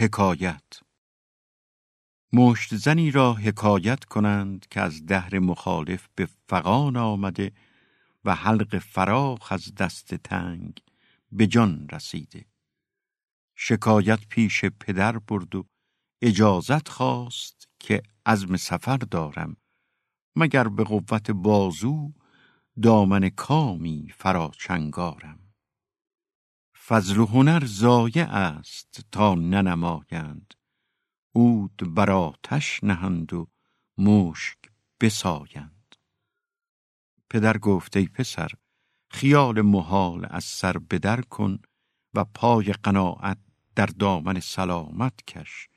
حکایت. مشت زنی را حکایت کنند که از دهر مخالف به فقان آمده و حلق فراخ از دست تنگ به جان رسیده. شکایت پیش پدر برد و اجازت خواست که عزم سفر دارم مگر به قوت بازو دامن کامی فراچنگارم فضل و هنر زایع است تا ننمایند. عود بر آتش نهند و مشک بسایند. پدر گفت ای پسر خیال محال از سر بدر کن و پای قناعت در دامن سلامت کش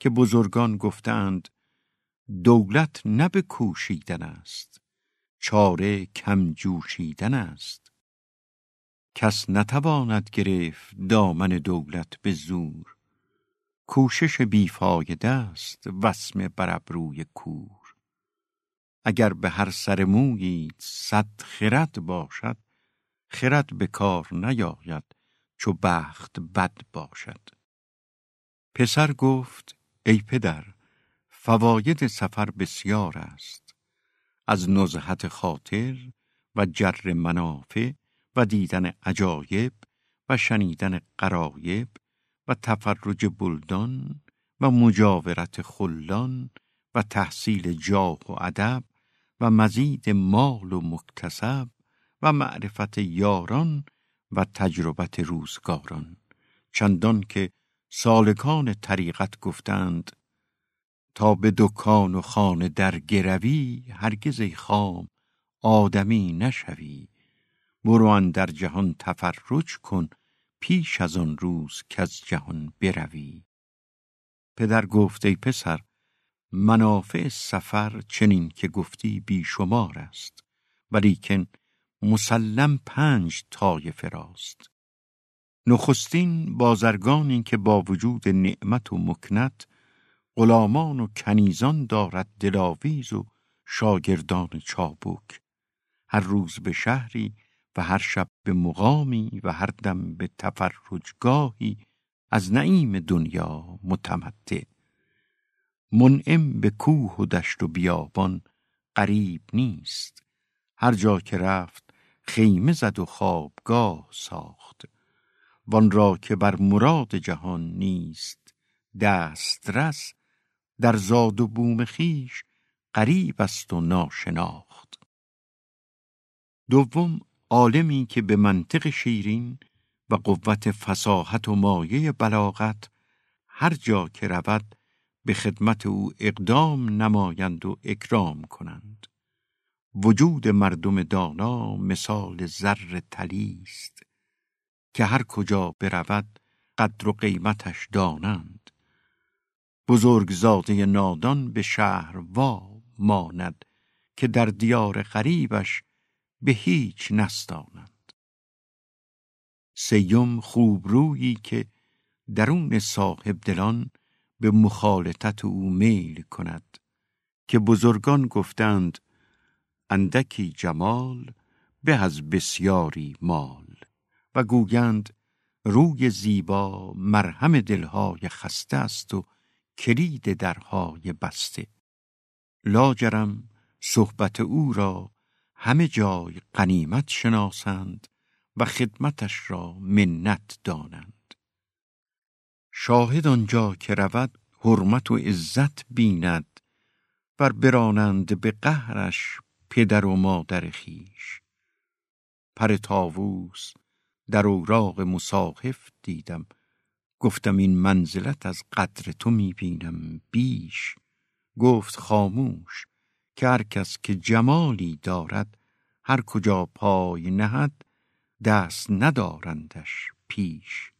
که بزرگان گفتند دولت نه به کوشیدن است چاره کم جوشیدن است. کس نتواند گرفت دامن دولت به زور. کوشش بیفایده است وسم بر ابروی کور. اگر به هر سر مویید صد خرد باشد خرد به کار نیاید چو بخت بد باشد. پسر گفت ای پدر فواید سفر بسیار است. از نزهت خاطر و جر منافع و دیدن عجایب و شنیدن قرایب و تفرج بلدان و مجاورت خلان و تحصیل جاه و ادب و مزید مال و مکتسب و معرفت یاران و تجربت روزگاران. چندان که سالکان طریقت گفتند تا به دکان و خانه در گروی هرگز خام آدمی نشوی. برو در جهان تفرج کن پیش از آن روز که از جهان بروی. پدر گفت ای پسر منافع سفر چنین که گفتی بیشمار است ولیکن مسلم پنج طایفه راست. نخستین بازرگانی که با وجود نعمت و مکنت غلامان و کنیزان دارد دلاویز و شاگردان چابک. هر روز به شهری و هر شب به مقامی و هر دم به تفرجگاهی از نعیم دنیا متمتع. منعم به کوه و دشت و بیابان قریب نیست. هر جا که رفت خیمه زد و خوابگاه ساخت. وان را که بر مراد جهان نیست دسترس در زاد و بوم خیش قریب است و ناشناخت. دوم عالمی که به منطق شیرین و قوت فساحت و مایه بلاغت هر جا که رود به خدمت او اقدام نمایند و اکرام کنند. وجود مردم دانا مثال زر تلی است که هر کجا برود قدر و قیمتش دانند. بزرگزاده نادان به شهر وا ماند که در دیار غریبش به هیچ نستانند. سیم خوبرویی که درون صاحب دلان به مخالطت او میل کند که بزرگان گفتند اندکی جمال به از بسیاری مال. و گویند روی زیبا مرهم دلهای خسته است و کلید درهای بسته. لاجرم صحبت او را همه جای قنیمت شناسند و خدمتش را منت دانند. شاهد آنجا که رود حرمت و عزت بیند بر برانند به قهرش پدر و مادر خیش پر تاووس در اوراق مصاحف دیدم گفتم این منزلت از قدر تو می‌بینم بیش. گفت خاموش که هر کس که جمالی دارد هر کجا پای نهد دست ندارندش پیش.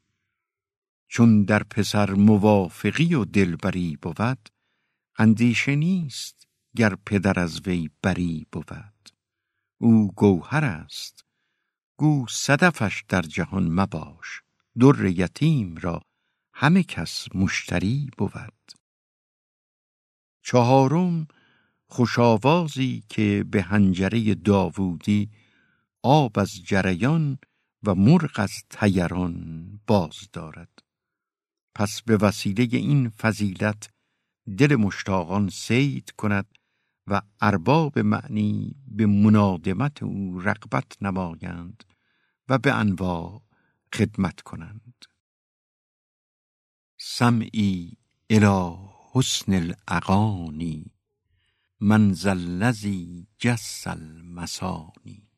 چون در پسر موافقی و دلبری بود اندیشه نیست گر پدر از وی بری بود. او گوهر است گو صدفش در جهان مباش در یتیم را همه کس مشتری بود. چهارم خوشاوازی که به هنجره داوودی آب از جریان و مرغ از تیران باز دارد. پس به وسیله این فضیلت دل مشتاقان سید کند و ارباب معنی به منادمت او رقبت نمایند و به انواع خدمت کنند. سمعی الى حسن الاغانی من الذی جس المسانی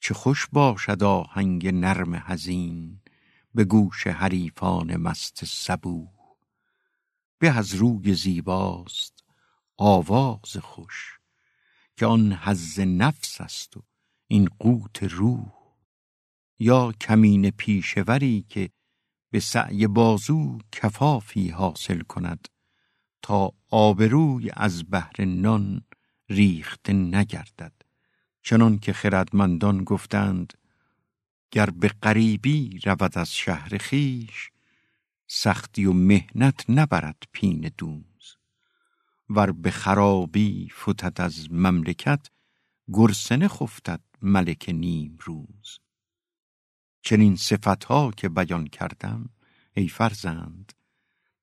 چه خوش باشد آهنگ نرم حزین به گوش حریفان مست صبوح. به از روی زیباست آواز خوش که آن حز نفس است و این قوت روح. یا کمین پیشوری که به سعی بازو کفافی حاصل کند تا آبروی از بهر نان ریخته نگردد. چنان که خردمندان گفتند گر به غریبی رود از شهر خیش سختی و مهنت نبرد پین دوز ور به خرابی فتد از مملکت گرسنه خفتد ملک نیم روز چنین صفتها که بیان کردم ای فرزند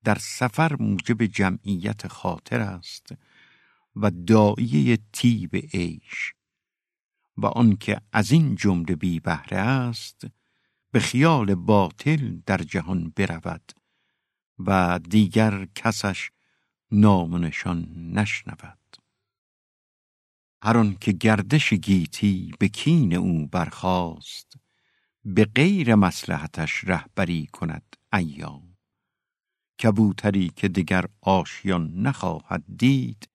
در سفر موجب جمعیت خاطر است و دایه تیب عیش و آنکه از این جمله بی بهره است به خیال باطل در جهان برود و دیگر کسش نامنشان نشنود. هر که گردش گیتی به کین او برخاست به غیر مسلحتش رهبری کند ایام. کبوتری که دیگر آشیان نخواهد دید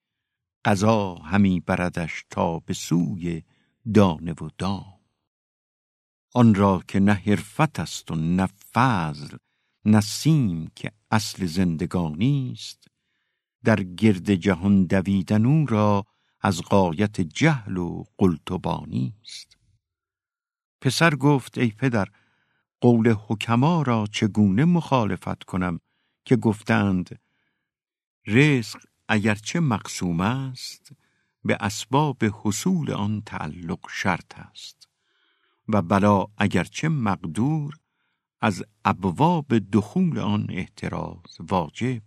قضا همی بردش تا به سوی دانه و دام. آن را که نه حرفت است و نه فضل نه سیم که اصل زندگانی است. در گرد جهان دویدن او را از قایت جهل و قلتبانی است. پسر گفت ای پدر قول حکما را چگونه مخالفت کنم؟ که گفتند رزق اگرچه مقسوم است به اسباب حصول آن تعلق شرط است. و بلا اگرچه مقدور از ابواب دخول آن احتراز واجب.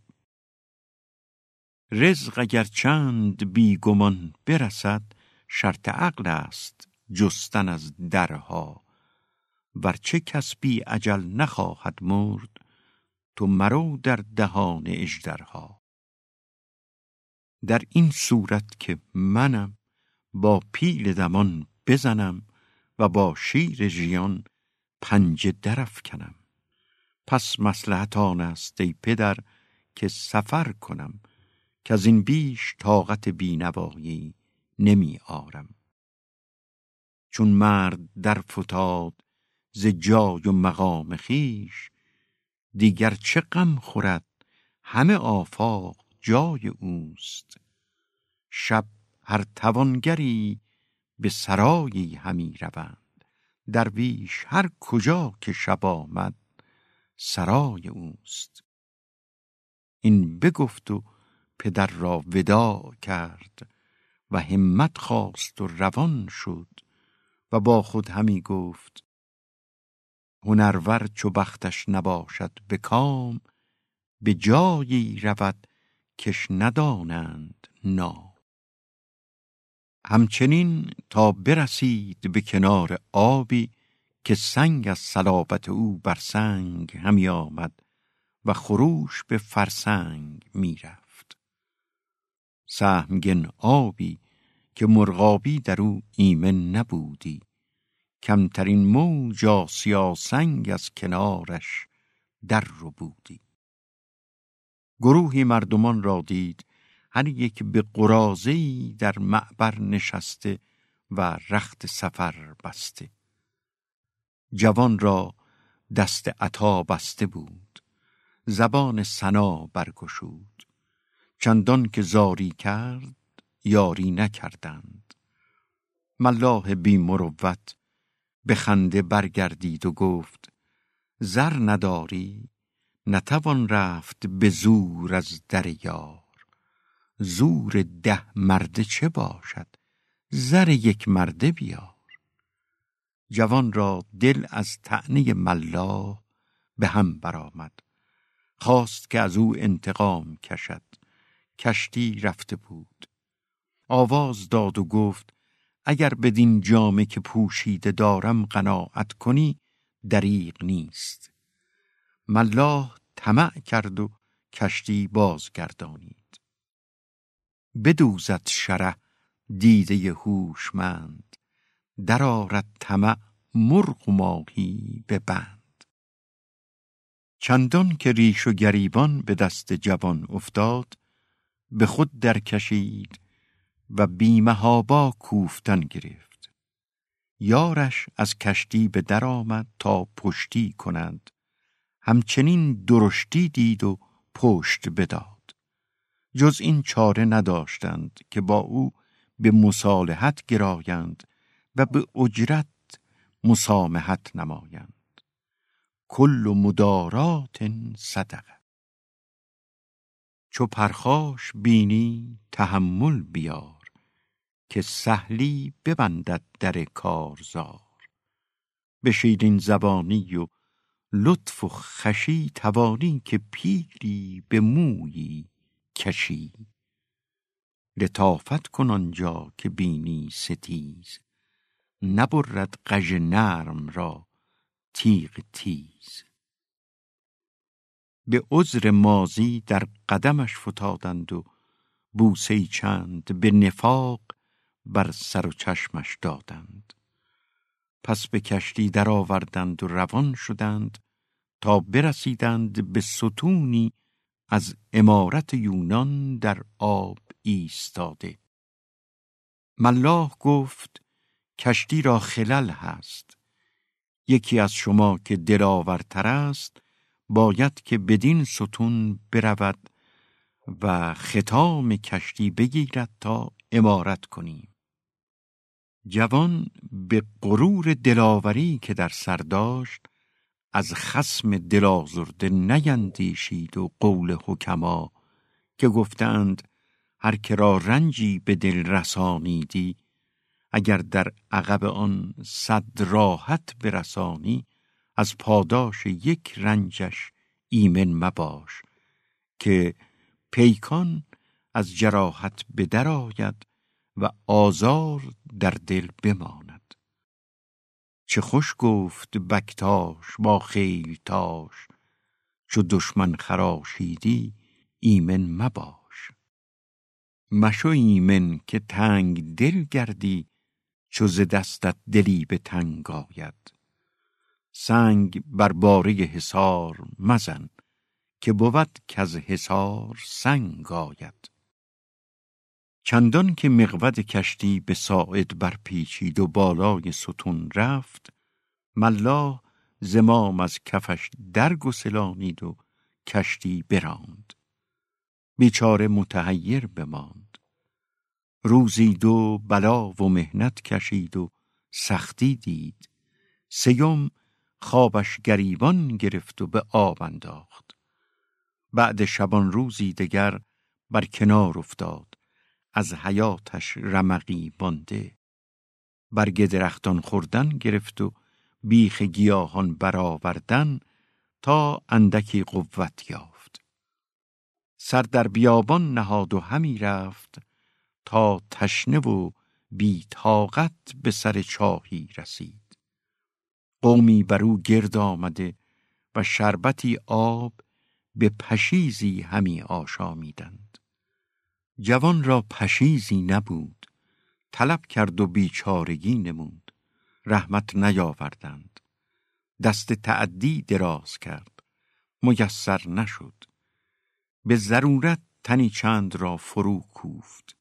رزق اگر چند بیگمان برسد شرط عقل است جستن از درها. ورچه کس بی عجل نخواهد مرد تو مرو در دهان اجدرها در این صورت که منم با پیل دمان بزنم و با شیر ژیان پنجه درف کنم پس مسلحت آن است ای پدر که سفر کنم که از این بیش طاقت بینوایی نمی آرم. چون مرد در فتاد ز جای و مقام خیش دیگر چه غم خورد؟ همه آفاق جای اوست. شب هر توانگری به سرایی همی روند. درویش هر کجا که شب آمد سرای اوست. این بگفت و پدر را وداع کرد و همت خواست و روان شد و با خود همی گفت هنرور چو بختش نباشد به کام به جایی رود کش ندانند نام. همچنین تا برسید به کنار آبی که سنگ از صلابت او بر سنگ همی آمد و خروش به فرسنگ می‌رفت سهمگن آبی که مرغابی در او ایمن نبودی. کمترین موج آسیا سنگ از کنارش در رو بودی. گروهی مردمان را دید هر یک به قرازهی در معبر نشسته و رخت سفر بسته. جوان را دست عطا بسته بود زبان سنا برگشود. چندان که زاری کرد یاری نکردند. ملاح بی مروت به خنده برگردید و گفت زر نداری نتوان رفت به زور از در یار. زور ده مرده چه باشد؟ زر یک مرده بیار. جوان را دل از تعنی ملا به هم برآمد. خواست که از او انتقام کشد. کشتی رفته بود. آواز داد و گفت اگر بدین جامه که پوشیده دارم قناعت کنی دریغ نیست. ملاح طمع کرد و کشتی بازگردانید. بدوزد شره دیده هوشمند درآرد طمع مرغ و ماهی به بند. چندان که ریش و گریبان به دست جوان افتاد به خود درکشید و بیمهابا کوفتن گرفت. یارش از کشتی به در آمد تا پشتی کنند. همچنین درشتی دید و پشت بداد. جز این چاره نداشتند که با او به مصالحت گرایند و به اجرت مسامحت نمایند. کل مدارات صدقه. چو پرخاش بینی تحمل بیار. که سهلی ببندد در کارزار. به شیرین زبانی و لطف و خشی توانی که پیری به مویی کشی. لطافت کن آنجا که بینی ستیز. نبرد قژ نرم را تیغ تیز. به عذر مازی در قدمش فتادند و بوسه چند به نفاق بر سر و چشمش دادند. پس به کشتی درآوردند و روان شدند تا برسیدند به ستونی از امارت یونان در آب ایستاده. ملاح گفت کشتی را خلل هست. یکی از شما که دلاورتر است باید که بدین ستون برود و ختام کشتی بگیرد تا امارت کنیم. جوان به غرور دلاوری که در سر داشت از خسم دلازرده نیندیشید و قول حکما که گفتند هر که را رنجی به دل رسانیدی اگر در عقب آن صد راحت برسانی از پاداش یک رنجش ایمن مباش که پیکان از جراحت به در آید و آزار در دل بماند. چه خوش گفت بکتاش با خیلتاش چو دشمن خراشیدی ایمن مباش. مشو ایمن که تنگ دل گردی چو ز دستت دلی به تنگ آید. سنگ بر باره حصار مزن که بود از حصار سنگ آید. چندان که مقود کشتی به ساعد برپیچید و بالای ستون رفت ملا زمام از کفش درگسلانید و کشتی براند. بیچاره متحیر بماند. روزی دو بلا و مهنت کشید و سختی دید. سیوم خوابش گریبان گرفت و به آب انداخت. بعد شبان روزی دگر بر کنار افتاد. از حیاتش رمقی بانده. برگ درختان خوردن گرفت و بیخ گیاهان برآوردن تا اندکی قوت یافت. سر در بیابان نهاد و همی رفت تا تشنه و بی طاقت به سر چاهی رسید. قومی بر او گرد آمده و شربتی آب به پشیزی همی آشامیدند. جوان را پشیزی نبود طلب کرد و بیچارگی نمود رحمت نیاوردند. دست تعدی دراز کرد میسر نشد. به ضرورت تنی چند را فرو کوفت.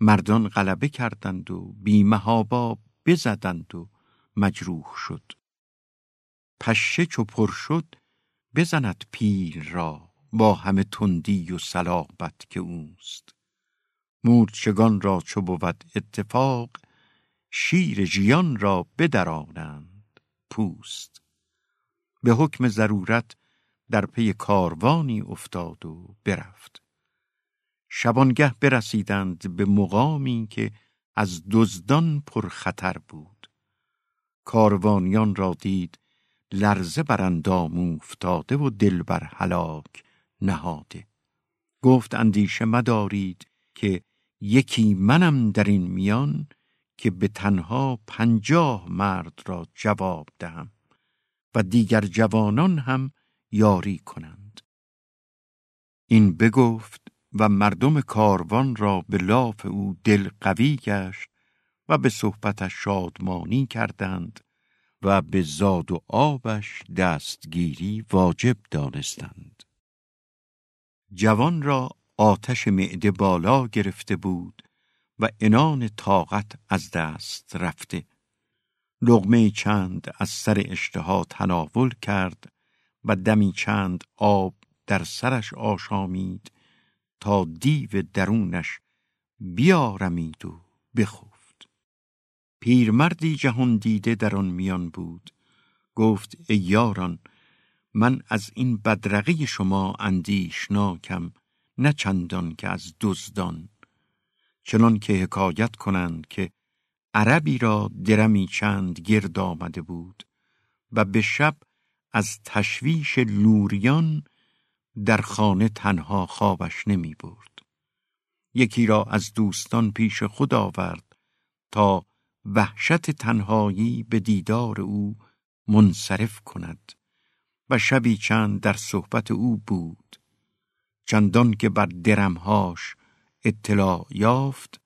مردان غلبه کردند و بیمهابا بزدند و مجروح شد. پشه چو پر شد بزند پیل را با همه تندی و صلابت که اوست. مورچگان را چو بود اتفاق شیر ژیان را بدرانند پوست. به حکم ضرورت در پی کاروانی افتاد و برفت. شبانگه برسیدند به مقامی که از دزدان پر خطر بود. کاروانیان را دید لرزه بر اندام افتاده و دل بر هلاک نهاده. گفت اندیشه مدارید که یکی منم در این میان که به تنها پنجاه مرد را جواب دهم و دیگر جوانان هم یاری کنند. این بگفت و مردم کاروان را به لاف او دل قوی گشت و به صحبتش شادمانی کردند و به زاد و آبش دستگیری واجب دانستند. جوان را آتش معده بالا گرفته بود و انان طاقت از دست رفته. لغمه چند از سر اشتها تناول کرد و دمی چند آب در سرش آشامید تا دیو درونش بیارمید و بخفت. پیرمردی جهان دیده در آن میان بود. گفت ای یاران من از این بدرقه شما اندیشناکم. نه چندان که از دزدان چنان که حکایت کنند که عربی را درمی چند گرد آمده بود و به شب از تشویش لوریان در خانه تنها خوابش نمی برد. یکی را از دوستان پیش خود آورد تا وحشت تنهایی به دیدار او منصرف کند و شبی چند در صحبت او بود چندان که بر درمهاش اطلاع یافت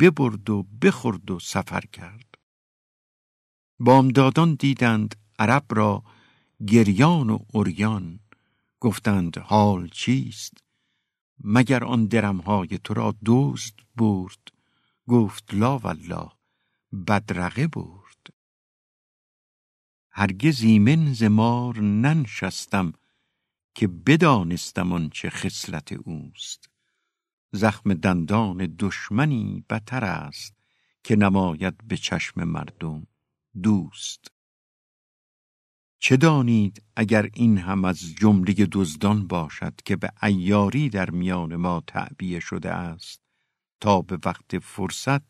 ببرد و بخورد و سفر کرد. بامدادان دیدند عرب را گریان و اوریان گفتند حال چیست؟ مگر آن درمهای تو را دزد برد؟ گفت لا والله بدرقه برد. هرگز ایمن زمار ننشستم که بدانستم چه خصلت اوست. زخم دندان دشمنی بتر است که نماید به چشم مردم دوست. چه دانید اگر این هم از جمله دزدان باشد که به ایاری در میان ما تعبیه شده است تا به وقت فرصت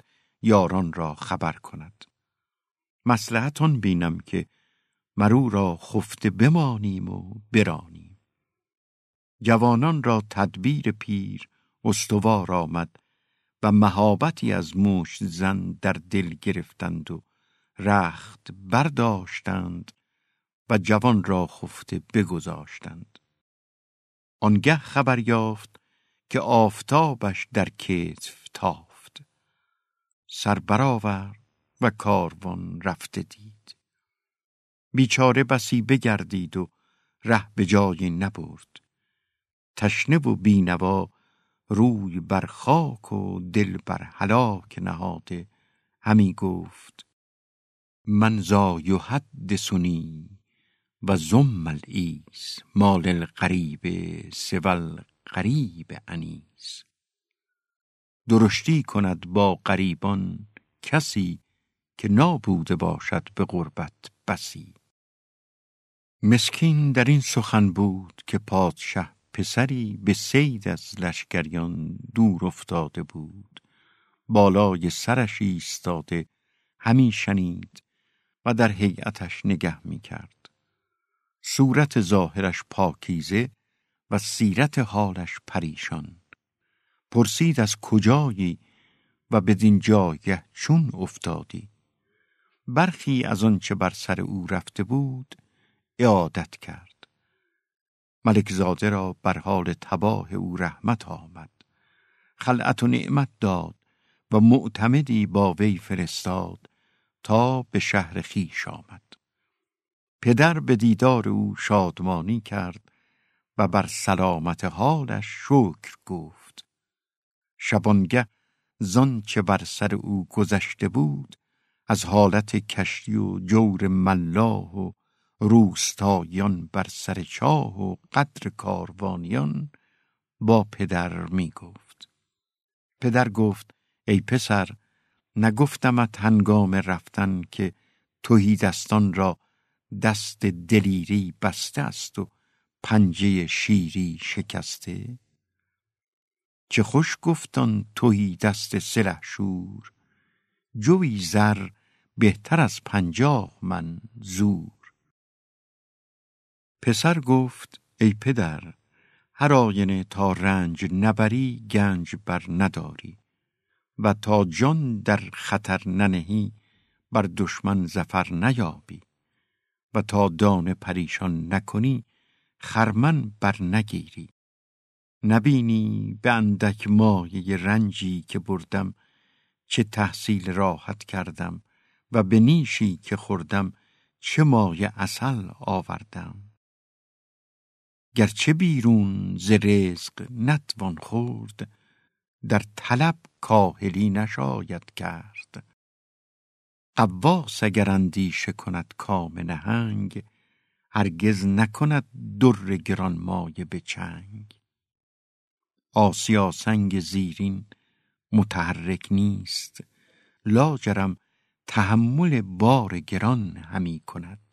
یاران را خبر کند؟ مسلحتان بینم که مرو را خفته بمانیم و برانیم. جوانان را تدبیر پیر استوار آمد و مهابتی از مشت زن در دل گرفتند و رخت برداشتند و جوان را خفته بگذاشتند. آنگه خبر یافت که آفتابش در کتف تافت. سر برآورد و کاروان رفته دید. بیچاره بسی بگردید و ره به جایی نبرد. تشنه و بینوا روی بر خاک و دل بر هلاک نهاده. همی گفت من زا یحدثنی و زم الایس مال القریب سول قریب انیس. درشتی کند با غریبان کسی که نابوده باشد به غربت بسی. مسکین در این سخن بود که پادشه پسری به سید از لشکریان دور افتاده بود. بالای سرش ایستاده همی شنید و در هیئتش نگه می کرد. صورت ظاهرش پاکیزه و سیرت حالش پریشان. پرسید از کجایی و بدین جایه چون افتادی؟ برخی از آنچه بر سر او رفته بود اعادت کرد. ملک زاده را بر حال تباه او رحمت آمد. خلعت و نعمت داد و معتمدی با وی فرستاد تا به شهر خیش آمد. پدر به دیدار او شادمانی کرد و بر سلامت حالش شکر گفت. شبانگه زان چه بر سر او گذشته بود از حالت کشتی و جور ملاه و روستایان بر سر چاه و قدر کاروانیان با پدر می گفت پدر گفت ای پسر نگفتمت هنگام رفتن که توهی دستان را دست دلیری بسته است و پنجه شیری شکسته؟ چه خوش گفتان توهی دست سلحشور جوی زر بهتر از پنجاه من زور. پسر گفت ای پدر هر آینه تا رنج نبری گنج بر نداری و تا جان در خطر ننهی بر دشمن زفر نیابی و تا دانه پریشان نکنی خرمن بر نگیری. نبینی به اندک مایه رنجی که بردم چه تحصیل راحت کردم و به نیشی که خوردم چه مایه اصل آوردم. گرچه بیرون ز رزق نتوان خورد در طلب کاهلی نشاید کرد. قواس اگر اندیشه کند کام نهنگ هرگز نکند در گران مایه به چنگ. آسیا سنگ زیرین متحرک نیست لاجرم تحمل بار گران همی کند.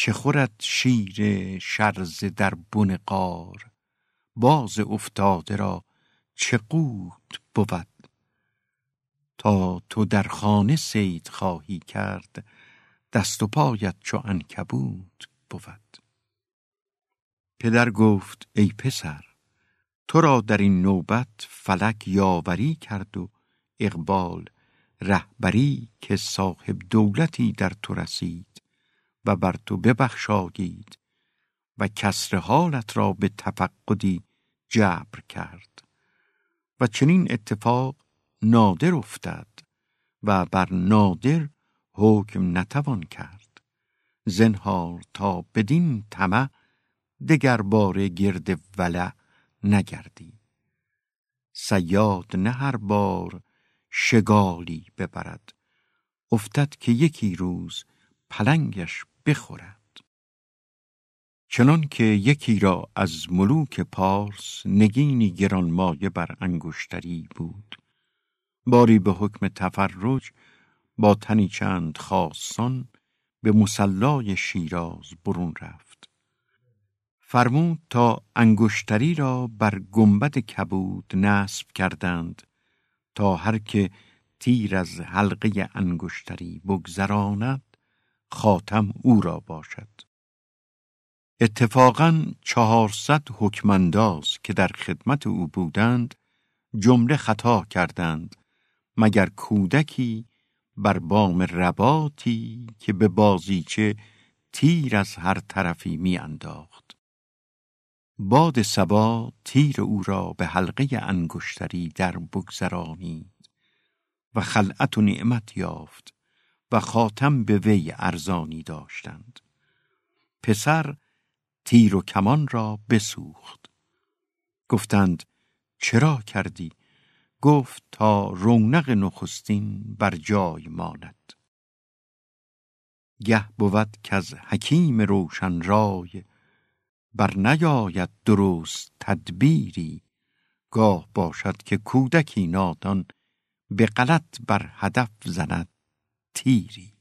چه خورد شیر شرزه در بن قار باز افتاده را چه قوت بود؟ تا تو در خانه سید خواهی کرد دست و پایت چو عنکبوت بود. پدر گفت ای پسر تو را در این نوبت فلک یاوری کرد و اقبال رهبری که صاحب دولتی در تو رسید. و بر تو ببخشایید و کسر حالت را به تفقدی جبر کرد و چنین اتفاق نادر افتد و بر نادر حکم نتوان کرد. زنهار تا بدین طمع دگر بار گرد ولع نگردی. سیاد نه هر بار شگالی ببرد. افتد که یکی روز پلنگش بخورد. چنان که یکی را از ملوک پارس نگینی گرانمایه بر انگشتری بود باری به حکم تفرج با تنی چند خاصان به مسلای شیراز برون رفت. فرمود تا انگشتری را بر گنبد کبود نصب کردند تا هر که تیر از حلقه انگشتری بگذراند خاتم او را باشد اتفاقا چهارصد حکمنداز که در خدمت او بودند جمله خطا کردند مگر کودکی بر بام رباتی که به بازیچه تیر از هر طرفی می انداخت. باد سبا تیر او را به حلقه انگشتری در بگذرانید و خلعت و نعمت یافت و خاتم به وی ارزانی داشتند. پسر تیر و کمان را بسوخت. گفتند چرا کردی؟ گفت تا رونق نخستین بر جای ماند گه بود که از حکیم روشن رای بر نیاید درست تدبیری گاه باشد که کودکی نادان به غلط بر هدف زند Tiri.